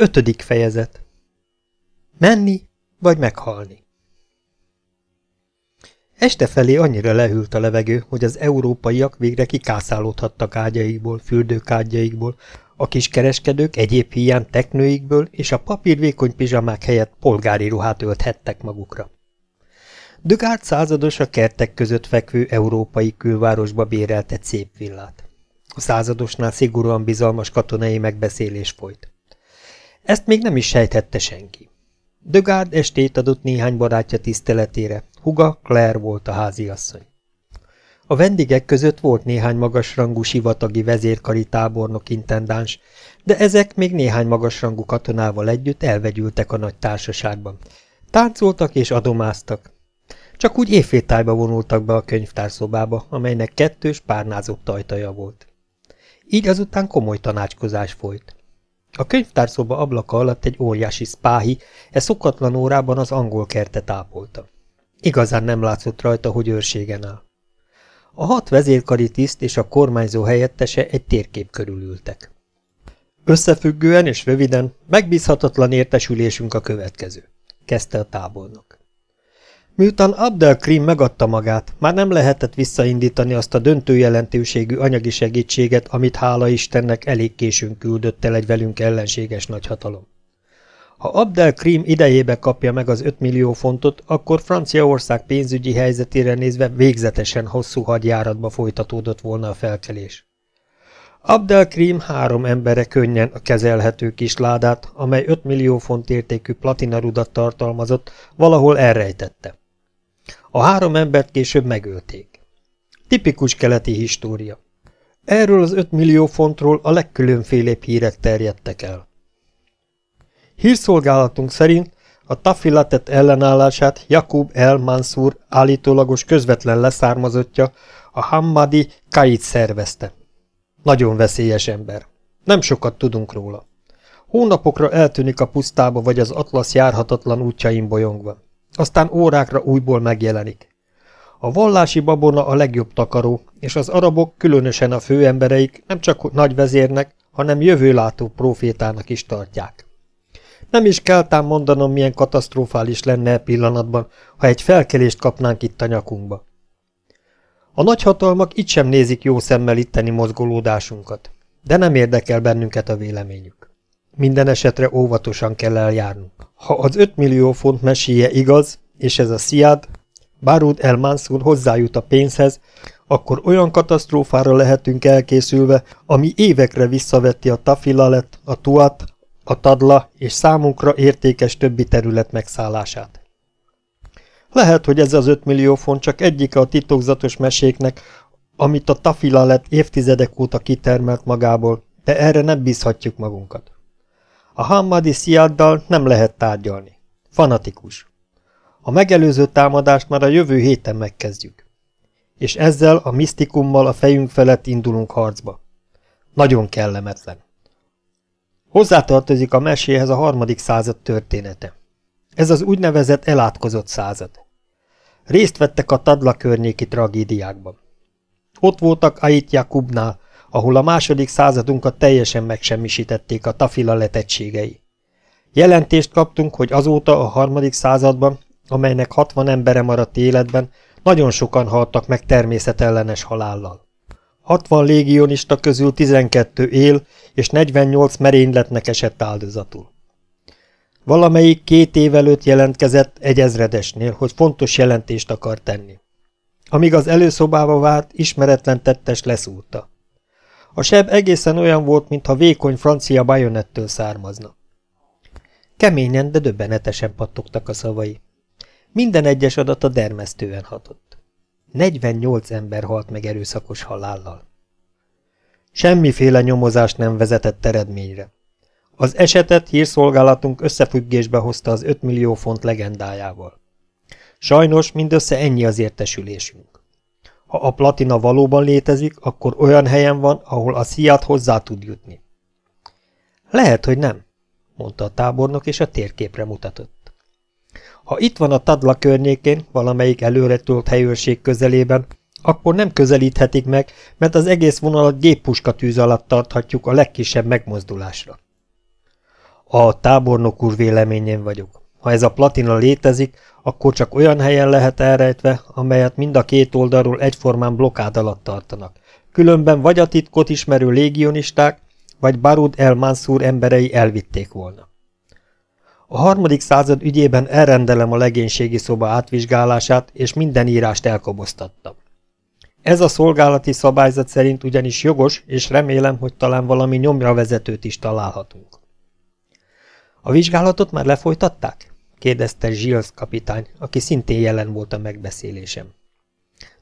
Ötödik fejezet Menni, vagy meghalni Este felé annyira lehűlt a levegő, hogy az európaiak végre kikászálódhattak ágyaikból, fürdőkádjaikból, a kiskereskedők egyéb hiány teknőikből és a papírvékony pizsamák helyett polgári ruhát ölthettek magukra. Dögárt százados a kertek között fekvő európai külvárosba bérelt egy szép villát. A századosnál szigorúan bizalmas katonai megbeszélés folyt. Ezt még nem is sejthette senki. Dögárd estét adott néhány barátja tiszteletére, huga Claire volt a háziasszony. A vendégek között volt néhány magasrangú sivatagi vezérkari tábornok intendáns, de ezek még néhány magasrangú katonával együtt elvegyültek a nagy társaságban. Táncoltak és adomáztak. Csak úgy évfétájba vonultak be a könyvtárszobába, amelynek kettős párnázott ajtaja volt. Így azután komoly tanácskozás folyt. A könyvtárszoba ablaka alatt egy óriási spáhi, e szokatlan órában az angol kertet ápolta. Igazán nem látszott rajta, hogy őrségen áll. A hat vezérkari tiszt és a kormányzó helyettese egy térkép körül ültek. Összefüggően és röviden megbízhatatlan értesülésünk a következő, kezdte a tábornok. Miután Abdelkrim megadta magát, már nem lehetett visszaindítani azt a döntő jelentőségű anyagi segítséget, amit hála Istennek elég későn küldött el egy velünk ellenséges nagyhatalom. Ha Abdelkrim idejébe kapja meg az 5 millió fontot, akkor Franciaország pénzügyi helyzetére nézve végzetesen hosszú hadjáratba folytatódott volna a felkelés. Abdelkrim három embere könnyen a kezelhető kis ládát, amely 5 millió font értékű platinarudat tartalmazott, valahol elrejtette. A három embert később megölték. Tipikus keleti história. Erről az 5 millió fontról a legkülönfélébb hírek terjedtek el. Hírszolgálatunk szerint a Tafilatet ellenállását Jakub el Mansur állítólagos közvetlen leszármazottja, a Hammadi Kait szervezte. Nagyon veszélyes ember. Nem sokat tudunk róla. Hónapokra eltűnik a pusztába vagy az atlasz járhatatlan útjain bolyongva aztán órákra újból megjelenik. A vallási babona a legjobb takaró, és az arabok, különösen a főembereik nem csak nagy vezérnek, hanem jövőlátó profétának is tartják. Nem is kell tám mondanom, milyen katasztrofális lenne e pillanatban, ha egy felkelést kapnánk itt a nyakunkba. A nagyhatalmak itt sem nézik jó szemmel itteni mozgolódásunkat, de nem érdekel bennünket a véleményük. Minden esetre óvatosan kell eljárnunk. Ha az 5 millió font meséje igaz, és ez a Siad, Barud el Mansur hozzájut a pénzhez, akkor olyan katasztrófára lehetünk elkészülve, ami évekre visszavetti a Tafilalet, a Tuat, a Tadla és számunkra értékes többi terület megszállását. Lehet, hogy ez az 5 millió font csak egyike a titokzatos meséknek, amit a Tafilalet évtizedek óta kitermelt magából, de erre nem bízhatjuk magunkat. A Hammadi Sziaddal nem lehet tárgyalni. Fanatikus. A megelőző támadást már a jövő héten megkezdjük. És ezzel a misztikummal a fejünk felett indulunk harcba. Nagyon kellemetlen. Hozzátartozik a meséhez a harmadik század története. Ez az úgynevezett elátkozott század. Részt vettek a Tadla környéki tragédiákban. Ott voltak Ait Jakubnál, ahol a második századunkat teljesen megsemmisítették a tafila letettségei. Jelentést kaptunk, hogy azóta a harmadik században, amelynek 60 embere maradt életben, nagyon sokan haltak meg természetellenes halállal. 60 légionista közül 12 él, és 48 merényletnek esett áldozatul. Valamelyik két év előtt jelentkezett egy ezredesnél, hogy fontos jelentést akar tenni. Amíg az előszobába várt, ismeretlen tettes leszúrta. A seb egészen olyan volt, mintha vékony francia bajonettől származna. Keményen, de döbbenetesen pattogtak a szavai. Minden egyes adat a dermesztően hatott. 48 ember halt meg erőszakos halállal. Semmiféle nyomozás nem vezetett eredményre. Az esetet hírszolgálatunk összefüggésbe hozta az 5 millió font legendájával. Sajnos mindössze ennyi az értesülésünk. Ha a platina valóban létezik, akkor olyan helyen van, ahol a sziát hozzá tud jutni. Lehet, hogy nem, mondta a tábornok, és a térképre mutatott. Ha itt van a Tadla környékén, valamelyik előretölt helyőrség közelében, akkor nem közelíthetik meg, mert az egész vonalat géppuska tűz alatt tarthatjuk a legkisebb megmozdulásra. A tábornok úr véleményén vagyok. Ha ez a platina létezik, akkor csak olyan helyen lehet elrejtve, amelyet mind a két oldalról egyformán blokkád alatt tartanak. Különben vagy a titkot ismerő légionisták, vagy Barud el Mansur emberei elvitték volna. A harmadik század ügyében elrendelem a legénységi szoba átvizsgálását, és minden írást elkoboztattam. Ez a szolgálati szabályzat szerint ugyanis jogos, és remélem, hogy talán valami nyomra vezetőt is találhatunk. A vizsgálatot már lefolytatták? kérdezte Gilles kapitány, aki szintén jelen volt a megbeszélésem.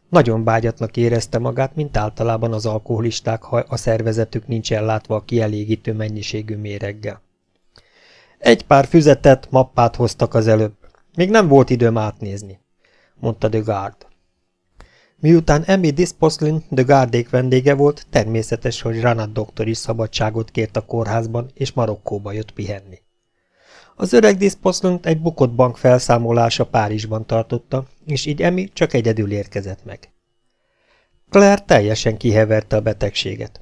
Nagyon bágyatnak érezte magát, mint általában az alkoholisták, ha a szervezetük nincs ellátva a kielégítő mennyiségű méreggel. Egy pár füzetet, mappát hoztak az előbb. Még nem volt időm átnézni, mondta de Gard. Miután Emmy Disposlin de Gardék vendége volt, természetes, hogy Ranat doktor is szabadságot kért a kórházban, és Marokkóba jött pihenni. Az öreg Disposlint egy bukott bank felszámolása Párizsban tartotta, és így Emmy csak egyedül érkezett meg. Claire teljesen kiheverte a betegséget.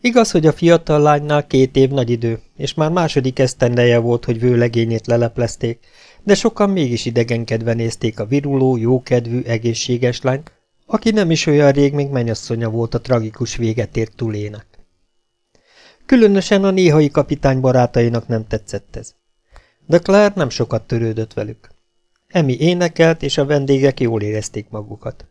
Igaz, hogy a fiatal lánynál két év nagy idő, és már második esztendeje volt, hogy vőlegényét leleplezték, de sokan mégis idegenkedve nézték a viruló, jókedvű, egészséges lányt, aki nem is olyan rég még mennyasszonya volt a tragikus véget ért túlének. Különösen a néhai kapitány barátainak nem tetszett ez. De Claire nem sokat törődött velük. Emi énekelt, és a vendégek jól érezték magukat.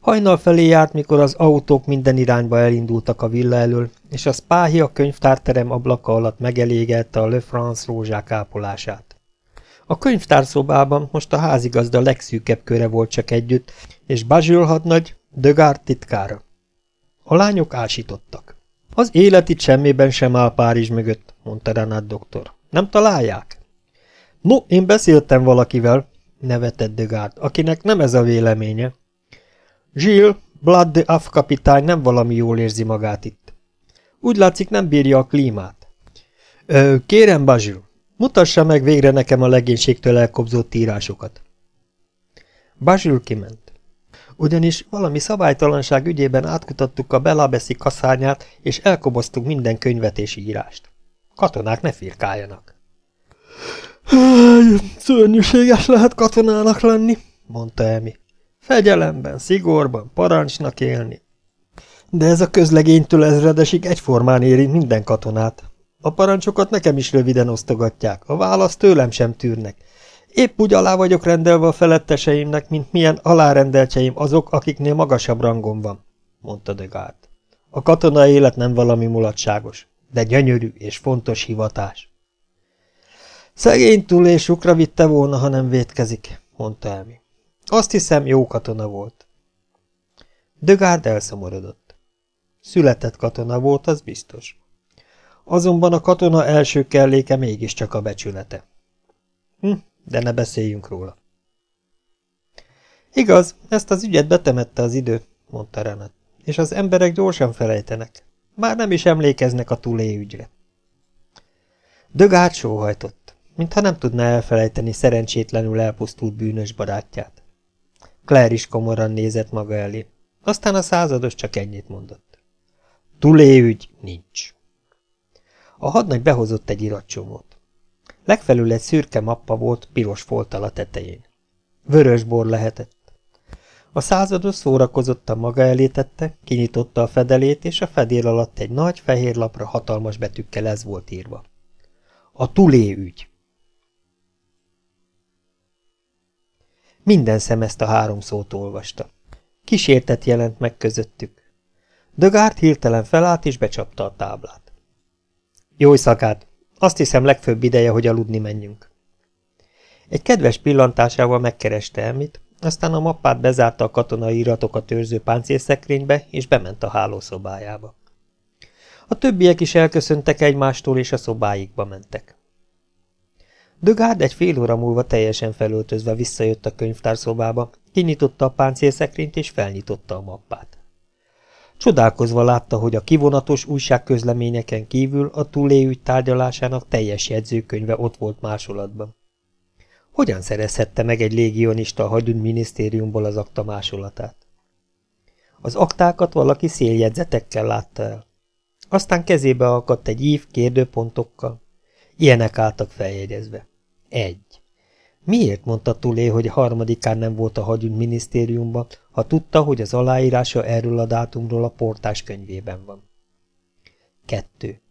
Hajnal felé járt, mikor az autók minden irányba elindultak a villa elől, és a Spáhi a könyvtárterem ablaka alatt megelégelte a Le France rózsák ápolását. A könyvtárszobában most a házigazda legszűkebb köre volt csak együtt, és Bazsül hadnagy, Dögár titkára. A lányok ásítottak. Az élet itt semmiben sem áll Párizs mögött, mondta Renát doktor. Nem találják? No, én beszéltem valakivel, nevetett Dögárd, akinek nem ez a véleménye. Gilles, Blood de Af kapitány nem valami jól érzi magát itt. Úgy látszik, nem bírja a klímát. Ö, kérem, Bazsil, mutassa meg végre nekem a legénységtől elkobzott írásokat. Bazsil kiment. Ugyanis valami szabálytalanság ügyében átkutattuk a Belabeszi kaszárnyát, és elkoboztuk minden könyvet és írást. Katonák ne firkáljanak. Szörnyűséges lehet katonának lenni, mondta Emi. Fegyelemben, szigorban, parancsnak élni. De ez a közlegénytől ezredesig egyformán éri minden katonát. A parancsokat nekem is röviden osztogatják, a választ tőlem sem tűrnek. Épp úgy alá vagyok rendelve a feletteseimnek, mint milyen alárendeltseim azok, akiknél magasabb rangon van, mondta de Gard. A katonai élet nem valami mulatságos, de gyönyörű és fontos hivatás. Szegény túlésukra vitte volna, ha nem vétkezik, mondta Elmi. Azt hiszem, jó katona volt. Dögárd elszomorodott. Született katona volt, az biztos. Azonban a katona első kelléke mégiscsak a becsülete. Hm, de ne beszéljünk róla. Igaz, ezt az ügyet betemette az idő, mondta Renet, és az emberek gyorsan felejtenek. Már nem is emlékeznek a túlé ügyre. Dögárd sóhajtott, mintha nem tudná elfelejteni szerencsétlenül elpusztult bűnös barátját. Claire is komoran nézett maga elé. Aztán a százados csak ennyit mondott. ügy nincs. A hadnagy behozott egy iratcsomót. Legfelül egy szürke mappa volt piros folttal a tetején. Vörös bor lehetett. A százados szórakozottan maga elé kinyitotta a fedelét, és a fedél alatt egy nagy fehér lapra hatalmas betűkkel ez volt írva. A Tulé. Minden szem ezt a három szót olvasta. Kísértet jelent meg közöttük. Dögárt hirtelen felállt és becsapta a táblát. Jó szakát! Azt hiszem legfőbb ideje, hogy aludni menjünk. Egy kedves pillantásával megkereste Emmit, aztán a mappát bezárta a katonai iratokat őrző páncélszekrénybe, és bement a hálószobájába. A többiek is elköszöntek egymástól, és a szobáikba mentek. Dögárd egy fél óra múlva teljesen felöltözve visszajött a könyvtárszobába, kinyitotta a páncélszekrényt és felnyitotta a mappát. Csodálkozva látta, hogy a kivonatos újságközleményeken kívül a túléügy tárgyalásának teljes jegyzőkönyve ott volt másolatban. Hogyan szerezhette meg egy légionista a hadügy minisztériumból az akta másolatát? Az aktákat valaki széljegyzetekkel látta el. Aztán kezébe akadt egy ív kérdőpontokkal. Ilyenek álltak feljegyezve. Egy. Miért mondta Tulé, hogy a harmadikán nem volt a hagyunk minisztériumban, ha tudta, hogy az aláírása erről a dátumról a portás könyvében van? Kettő.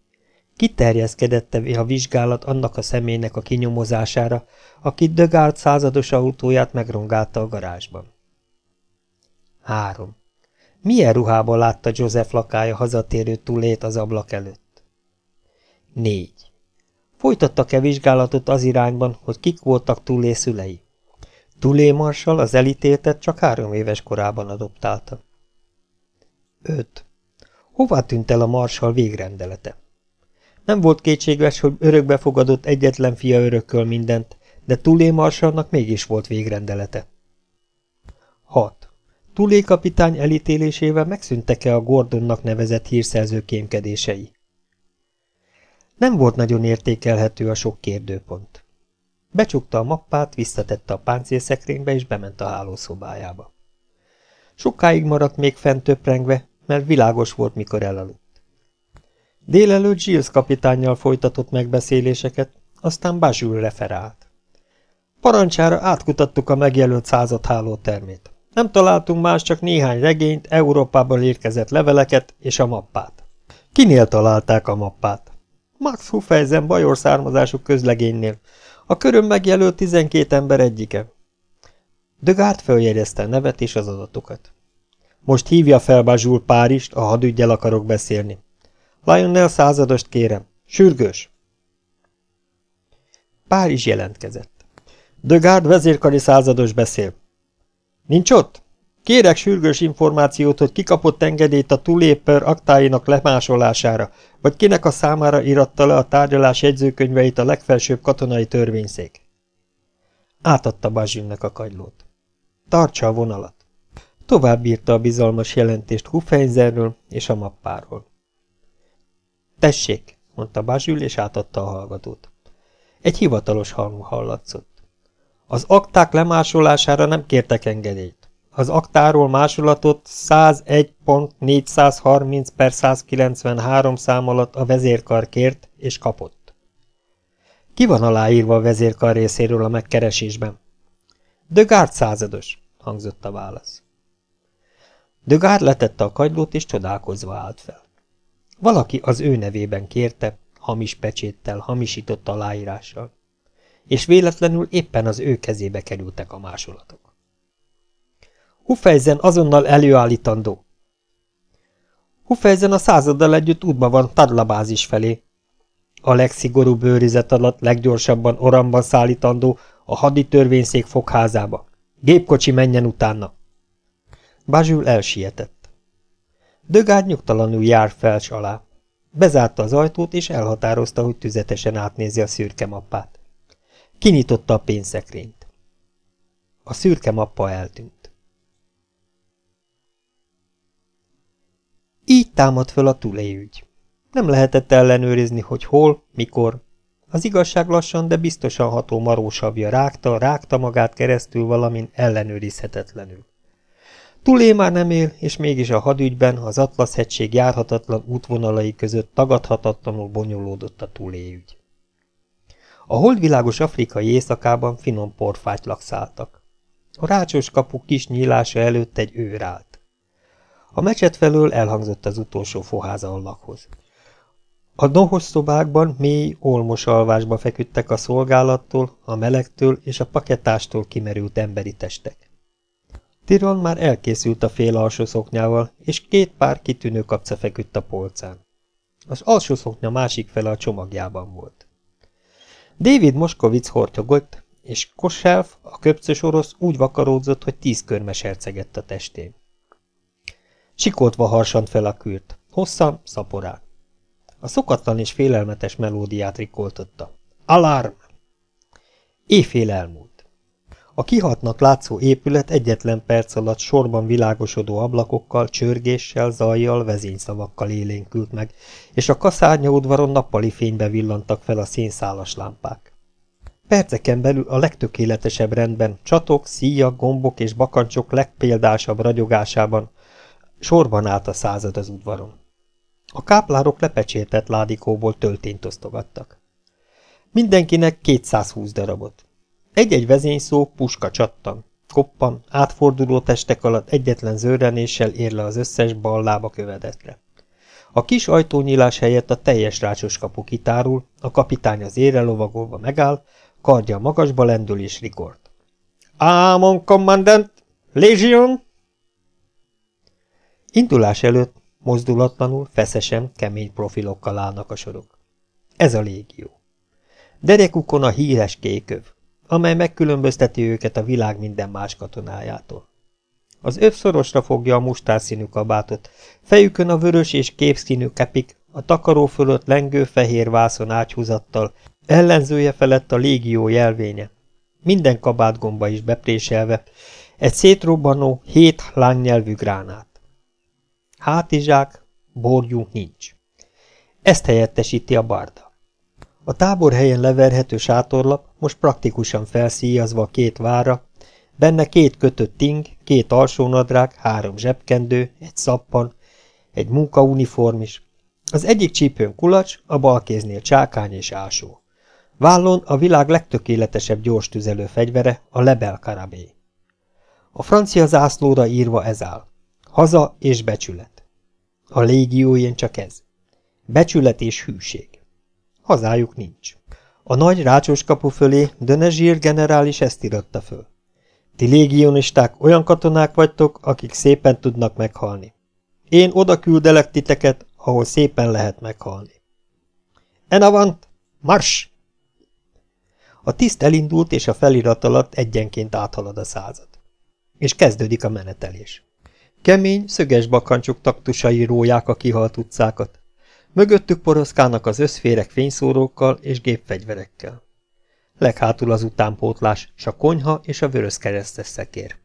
Kiterjeszkedette a vizsgálat annak a személynek a kinyomozására, aki Dögárt százados autóját megrongálta a garázsban. 3. Milyen ruhában látta Joseph lakája hazatérő túlét az ablak előtt? 4. Folytattak-e vizsgálatot az irányban, hogy kik voltak Túlé szülei? Túlé Marsal az elítéltet csak három éves korában adoptálta. 5. Hová tűnt el a Marsal végrendelete? Nem volt kétséges, hogy örökbe fogadott egyetlen fia örökköl mindent, de Tulé Marsalnak mégis volt végrendelete. 6. Tulé kapitány elítélésével megszűntek-e a Gordonnak nevezett hírszerző kémkedései? Nem volt nagyon értékelhető a sok kérdőpont. Becsukta a mappát, visszatette a páncélszekrénybe, és bement a hálószobájába. Sokáig maradt még fent töprengve, mert világos volt, mikor elaludt. Délelőtt Gilles kapitánnyal folytatott megbeszéléseket, aztán Bázsül referált. Parancsára átkutattuk a megjelölt század hálótermét. Nem találtunk más, csak néhány regényt, Európából érkezett leveleket és a mappát. Kinél találták a mappát? Max Hufeisen bajor származású közlegénynél. A köröm megjelölt 12 ember egyike. Dögárt följegyezte a nevet és az adatokat. Most hívja fel Bázsul Párist, a hadügyel akarok beszélni. Lionel századost kérem. Sürgős! Párizs jelentkezett. Dögárd vezérkari százados beszél. Nincs ott? Kérek sürgős információt, hogy kikapott engedélyt a túléper aktáinak lemásolására, vagy kinek a számára iratta le a tárgyalás jegyzőkönyveit a legfelsőbb katonai törvényszék. Átadta Bazsinnek a kagylót. Tartsa a vonalat. Tovább írta a bizalmas jelentést Hufeinzerről és a mappáról. Tessék, mondta Bazsül, és átadta a hallgatót. Egy hivatalos hang hallatszott. Az akták lemásolására nem kértek engedélyt. Az aktáról másolatot 101.430 per 193 szám alatt a vezérkar kért és kapott. Ki van aláírva a vezérkar részéről a megkeresésben? Dögárd százados, hangzott a válasz. Dögárd letette a kagylót és csodálkozva állt fel. Valaki az ő nevében kérte, hamis pecséttel, hamisított aláírással, és véletlenül éppen az ő kezébe kerültek a másolatok. Hufejzen azonnal előállítandó. Hufejzen a századdal együtt útban van Tadlabázis felé. A legszigorúbb őrizet alatt leggyorsabban oramban szállítandó a hadi törvényszék fogházába. Gépkocsi menjen utána. Bazsül elsietett. Dögád nyugtalanul jár fel alá. Bezárta az ajtót, és elhatározta, hogy tüzetesen átnézi a szürke mappát. Kinyitotta a pénzszekrényt. A szürke mappa eltűnt. Így támad föl a túléügy. Nem lehetett ellenőrizni, hogy hol, mikor. Az igazság lassan, de biztosan ható marósavja rágta, rágta magát keresztül valamin ellenőrizhetetlenül. Tulé már nem él, és mégis a hadügyben az Atlasz-hegység járhatatlan útvonalai között tagadhatatlanul bonyolódott a túléügy. A holdvilágos afrikai éjszakában finom porfátylak szálltak. A rácsos kapu kis nyílása előtt egy őr állt. A mecset felől elhangzott az utolsó foháza lakhoz. A nohos szobákban mély, olmos alvásba feküdtek a szolgálattól, a melegtől és a paketástól kimerült emberi testek. Tiron már elkészült a fél alsó szoknyával, és két pár kitűnő kapca feküdt a polcán. Az alsó szoknya másik fele a csomagjában volt. David Moskovic hortyogott, és Kosself, a köpcös orosz úgy vakaródzott, hogy tíz körmes hercegett a testén. Sikoltva harsant fel a kürt, hosszan, szaporán. A szokatlan és félelmetes melódiát rikoltotta. Alarm! Éjfél elmúlt. A kihatnak látszó épület egyetlen perc alatt sorban világosodó ablakokkal, csörgéssel, zajjal, vezényszavakkal élénkült meg, és a kaszárnya udvaron nappali fénybe villantak fel a szénszálas lámpák. Perceken belül a legtökéletesebb rendben csatok, szíjak, gombok és bakancsok legpéldásabb ragyogásában sorban állt a század az udvaron. A káplárok lepecsétett ládikóból töltényt osztogattak. Mindenkinek 220 darabot. Egy-egy vezényszó puska csattam, koppan, átforduló testek alatt egyetlen zörrenéssel ér le az összes bal lába kövedetre. A kis ajtónyílás helyett a teljes rácsos kapu kitárul, a kapitány az ére lovagolva megáll, kardja magasba lendül és rikort. Ámon, kommandant! Légion! Indulás előtt mozdulatlanul, feszesen, kemény profilokkal állnak a sorok. Ez a légió. Derekukon a híres kéköv, amely megkülönbözteti őket a világ minden más katonájától. Az öv szorosra fogja a mustárszínű kabátot, fejükön a vörös és képszínű kepik, a takaró fölött lengő fehér vászon ágyhúzattal, ellenzője felett a légió jelvénye. Minden kabátgomba is bepréselve, egy szétrobbanó, hét lángnyelvű gránát. Hátizsák, borjú nincs. Ezt helyettesíti a barda. A tábor helyen leverhető sátorlap most praktikusan felszíjazva a két vára, benne két kötött ting, két alsónadrág, három zsebkendő, egy szappan, egy munkauniform is. Az egyik csípőn kulacs, a bal kéznél csákány és ásó. Vállon a világ legtökéletesebb gyors tüzelő fegyvere, a Lebel Karabé. A francia zászlóra írva ez áll. Haza és becsület. A légiójén csak ez. Becsület és hűség. Hazájuk nincs. A nagy rácsos kapu fölé Dönezsír generális ezt iratta föl. Ti légionisták olyan katonák vagytok, akik szépen tudnak meghalni. Én oda küldelek titeket, ahol szépen lehet meghalni. Enavant! Mars! A tiszt elindult, és a felirat alatt egyenként áthalad a század. És kezdődik a menetelés. Kemény, szöges bakancsok taktusai róják a kihalt utcákat. Mögöttük poroszkálnak az összférek fényszórókkal és gépfegyverekkel. Leghátul az utánpótlás, s a konyha és a vörös keresztes szekér.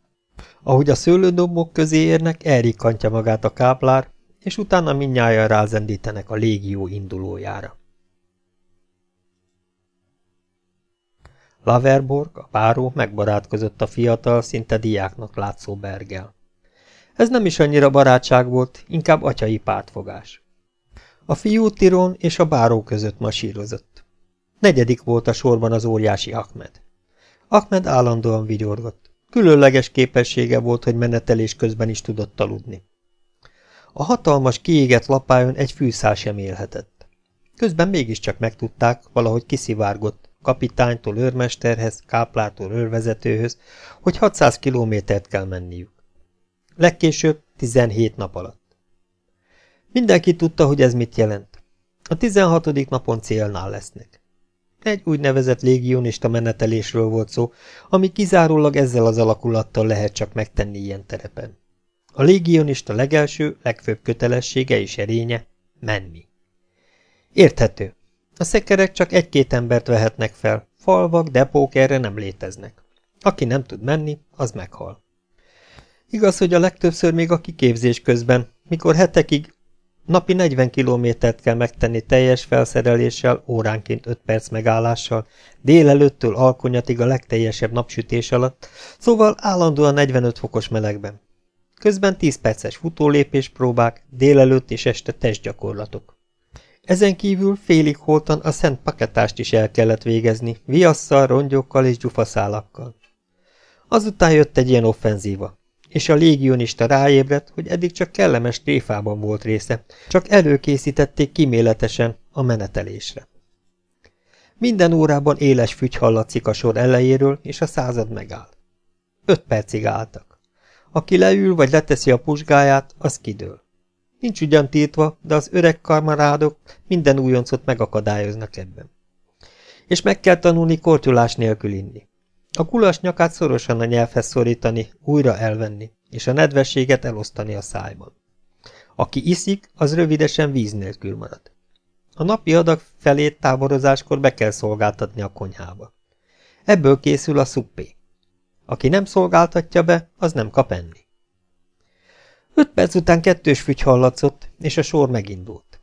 Ahogy a szőlődombok közé érnek, elrikkantja magát a káplár, és utána mindnyájan rázendítenek a légió indulójára. Laverborg, a páró megbarátkozott a fiatal, szinte diáknak látszó Bergel. Ez nem is annyira barátság volt, inkább atyai pártfogás. A fiú Tiron és a báró között masírozott. Negyedik volt a sorban az óriási Ahmed. Ahmed állandóan vigyorgott. Különleges képessége volt, hogy menetelés közben is tudott aludni. A hatalmas kiégett lapájon egy fűszál sem élhetett. Közben mégiscsak megtudták, valahogy kiszivárgott, kapitánytól őrmesterhez, káplától őrvezetőhöz, hogy 600 kilométert kell menniük. Legkésőbb 17 nap alatt. Mindenki tudta, hogy ez mit jelent. A 16. napon célnál lesznek. Egy úgynevezett légionista menetelésről volt szó, ami kizárólag ezzel az alakulattal lehet csak megtenni ilyen terepen. A légionista legelső, legfőbb kötelessége és erénye menni. Érthető. A szekerek csak egy-két embert vehetnek fel, falvak, depók erre nem léteznek. Aki nem tud menni, az meghal. Igaz, hogy a legtöbbször még a kiképzés közben, mikor hetekig Napi 40 kilométert kell megtenni teljes felszereléssel, óránként 5 perc megállással, délelőttől alkonyatig a legteljesebb napsütés alatt, szóval állandóan 45 fokos melegben. Közben 10 perces futólépés próbák, délelőtt és este testgyakorlatok. Ezen kívül félig holtan a szent paketást is el kellett végezni, viasszal, rongyokkal és gyufaszálakkal. Azután jött egy ilyen offenzíva és a légionista ráébredt, hogy eddig csak kellemes tréfában volt része, csak előkészítették kiméletesen a menetelésre. Minden órában éles fügy hallatszik a sor elejéről, és a század megáll. Öt percig álltak. Aki leül vagy leteszi a pusgáját, az kidől. Nincs ugyan tiltva, de az öreg karmarádok minden újoncot megakadályoznak ebben. És meg kell tanulni kortyolás nélkül inni. A kulas nyakát szorosan a nyelvhez szorítani, újra elvenni, és a nedvességet elosztani a szájban. Aki iszik, az rövidesen víz nélkül marad. A napi adag felét táborozáskor be kell szolgáltatni a konyhába. Ebből készül a szuppé. Aki nem szolgáltatja be, az nem kap enni. Öt perc után kettős fügy hallatszott, és a sor megindult.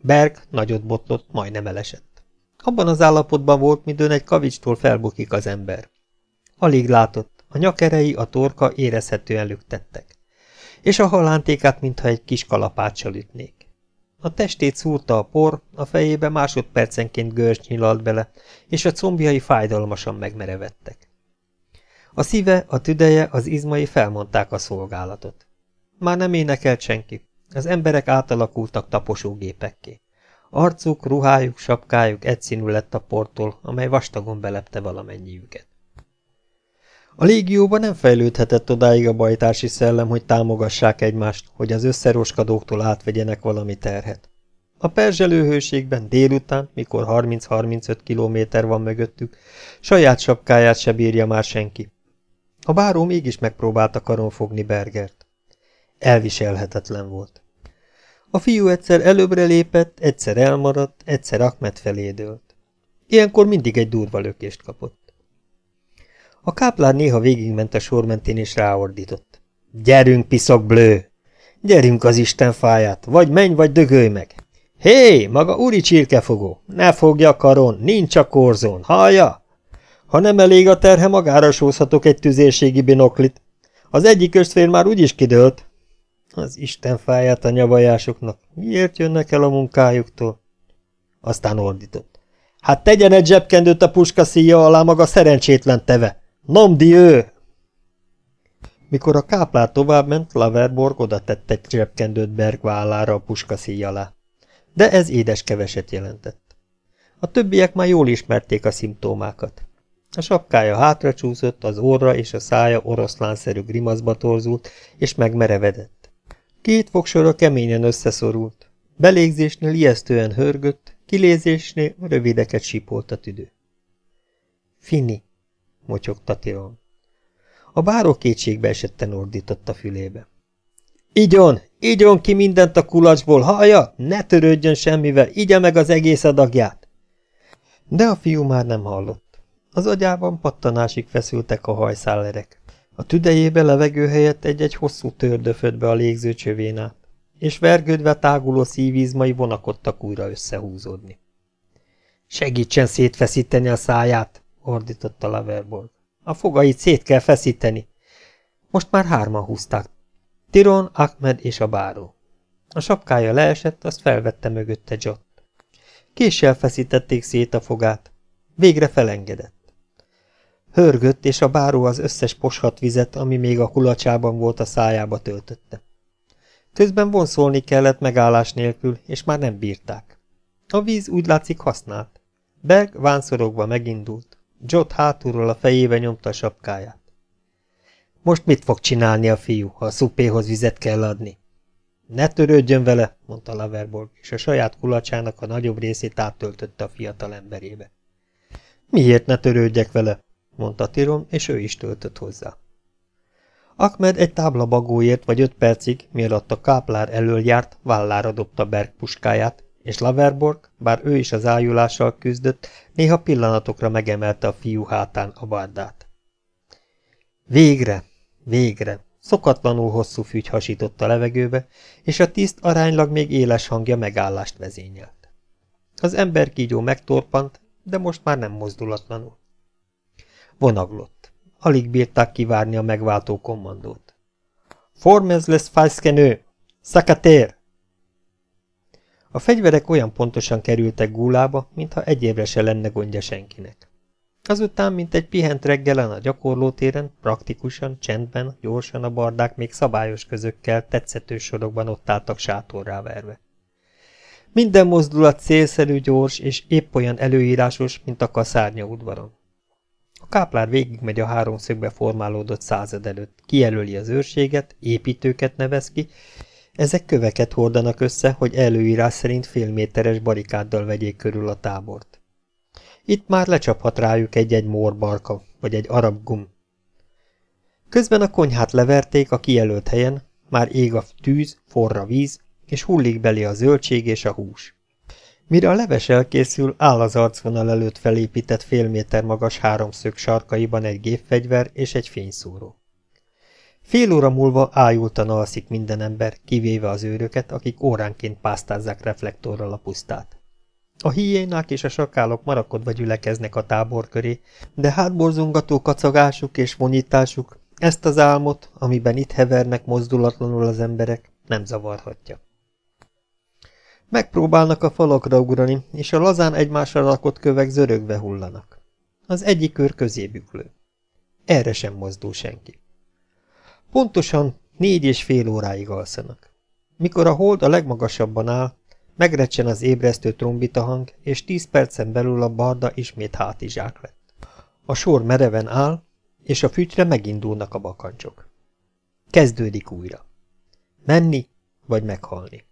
Berg nagyot botlott, majdnem elesett. Abban az állapotban volt, midőn egy kavicstól felbukik az ember. Alig látott, a nyakerei, a torka érezhetően lüktettek. És a halántékát, mintha egy kis kalapáccsal ütnék. A testét szúrta a por, a fejébe másodpercenként görcs nyilalt bele, és a combjai fájdalmasan megmerevettek. A szíve, a tüdeje, az izmai felmondták a szolgálatot. Már nem énekelt senki. Az emberek átalakultak taposógépekké. Arcuk, ruhájuk, sapkájuk egyszínű lett a portól, amely vastagon belepte valamennyiüket. A légióban nem fejlődhetett odáig a bajtási szellem, hogy támogassák egymást, hogy az összeroskadóktól átvegyenek valami terhet. A perzselőhőségben délután, mikor 30-35 kilométer van mögöttük, saját sapkáját se bírja már senki. A báró mégis megpróbálta karon fogni Bergert. Elviselhetetlen volt. A fiú egyszer előbbre lépett, egyszer elmaradt, egyszer Ahmed felé dőlt. Ilyenkor mindig egy durva lökést kapott. A káplár néha végigment a sor mentén és ráordított. Gyerünk, piszok blő! Gyerünk az Isten fáját, vagy menj, vagy dögölj meg! Hé, maga úri csirkefogó, ne fogja karon, nincs a korzón, hallja? Ha nem elég a terhe, magára sózhatok egy tüzérségi binoklit. Az egyik ösztvér már úgyis kidőlt. Az Isten fáját a nyavajásoknak. Miért jönnek el a munkájuktól? Aztán ordított. Hát tegyen egy zsebkendőt a puska szíja alá maga szerencsétlen teve. Nomdi ő! Mikor a káplár továbbment, Laverborg oda tett egy zsebkendőt Berg vállára a puska szíja alá. De ez édes keveset jelentett. A többiek már jól ismerték a szimptomákat. A sapkája hátracsúszott, az orra és a szája oroszlánszerű grimaszba torzult, és megmerevedett. Két fogsora keményen összeszorult. Belégzésnél ijesztően hörgött, kilézésnél rövideket sípolt a tüdő. Fini, motyogta Tiron. A báró kétségbe esetten ordított a fülébe. Igyon, igyon ki mindent a kulacsból, hallja? Ne törődjön semmivel, igye meg az egész adagját! De a fiú már nem hallott. Az agyában pattanásig feszültek a hajszállerek. A tüdejébe levegő helyett egy-egy hosszú tördöfött be a légző csövén át, és vergődve táguló szívizmai vonakodtak újra összehúzódni. Segítsen szétfeszíteni a száját, ordította Laverborg. A fogait szét kell feszíteni. Most már hárman húzták. Tiron, Ahmed és a báró. A sapkája leesett, azt felvette mögötte Jott. Késsel feszítették szét a fogát. Végre felengedett. Hörgött, és a báró az összes poshat vizet, ami még a kulacsában volt a szájába töltötte. Közben vonszolni kellett megállás nélkül, és már nem bírták. A víz úgy látszik használt. Berg vánszorogva megindult. Jot hátulról a fejébe nyomta a sapkáját. Most mit fog csinálni a fiú, ha a szupéhoz vizet kell adni? Ne törődjön vele, mondta Laverborg, és a saját kulacsának a nagyobb részét áttöltötte a fiatal emberébe. Miért ne törődjek vele? mondta Tirom, és ő is töltött hozzá. Ahmed egy tábla bagóért vagy öt percig, mielőtt a káplár elől járt, vállára dobta Berg puskáját, és Laverborg, bár ő is az ájulással küzdött, néha pillanatokra megemelte a fiú hátán a bardát. Végre, végre, szokatlanul hosszú fügy hasított a levegőbe, és a tiszt aránylag még éles hangja megállást vezényelt. Az ember kígyó megtorpant, de most már nem mozdulatlanul. Vonaglott. Alig bírták kivárni a megváltó kommandót. Formez lesz fajszkenő! Szakatér! A fegyverek olyan pontosan kerültek gúlába, mintha egy évre se lenne gondja senkinek. Azután, mint egy pihent reggelen a gyakorlótéren, praktikusan, csendben, gyorsan a bardák még szabályos közökkel, tetszető sorokban ott álltak sátorrá verve. Minden mozdulat célszerű, gyors és épp olyan előírásos, mint a kaszárnya udvaron. A káplár végigmegy a háromszögbe formálódott század előtt, kijelöli az őrséget, építőket nevez ki, ezek köveket hordanak össze, hogy előírás szerint félméteres barikáddal vegyék körül a tábort. Itt már lecsaphat rájuk egy-egy morbarka, vagy egy arab gum. Közben a konyhát leverték a kijelölt helyen, már ég a tűz, forra víz, és hullik belé a zöldség és a hús. Mire a leves elkészül, áll az arcvonal előtt felépített fél méter magas háromszög sarkaiban egy gépfegyver és egy fényszóró. Fél óra múlva ájultan alszik minden ember, kivéve az őröket, akik óránként pásztázzák reflektorral a pusztát. A hiénák és a sakálok marakodva gyülekeznek a tábor köré, de hátborzongató kacagásuk és vonyításuk ezt az álmot, amiben itt hevernek mozdulatlanul az emberek, nem zavarhatja. Megpróbálnak a falakra ugrani, és a lazán egymásra rakott kövek zörögve hullanak. Az egyik kör közébük lő. Erre sem mozdul senki. Pontosan négy és fél óráig alszanak. Mikor a hold a legmagasabban áll, megrecsen az ébresztő trombita hang, és tíz percen belül a barda ismét hátizsák lett. A sor mereven áll, és a fütyre megindulnak a bakancsok. Kezdődik újra. Menni, vagy meghalni.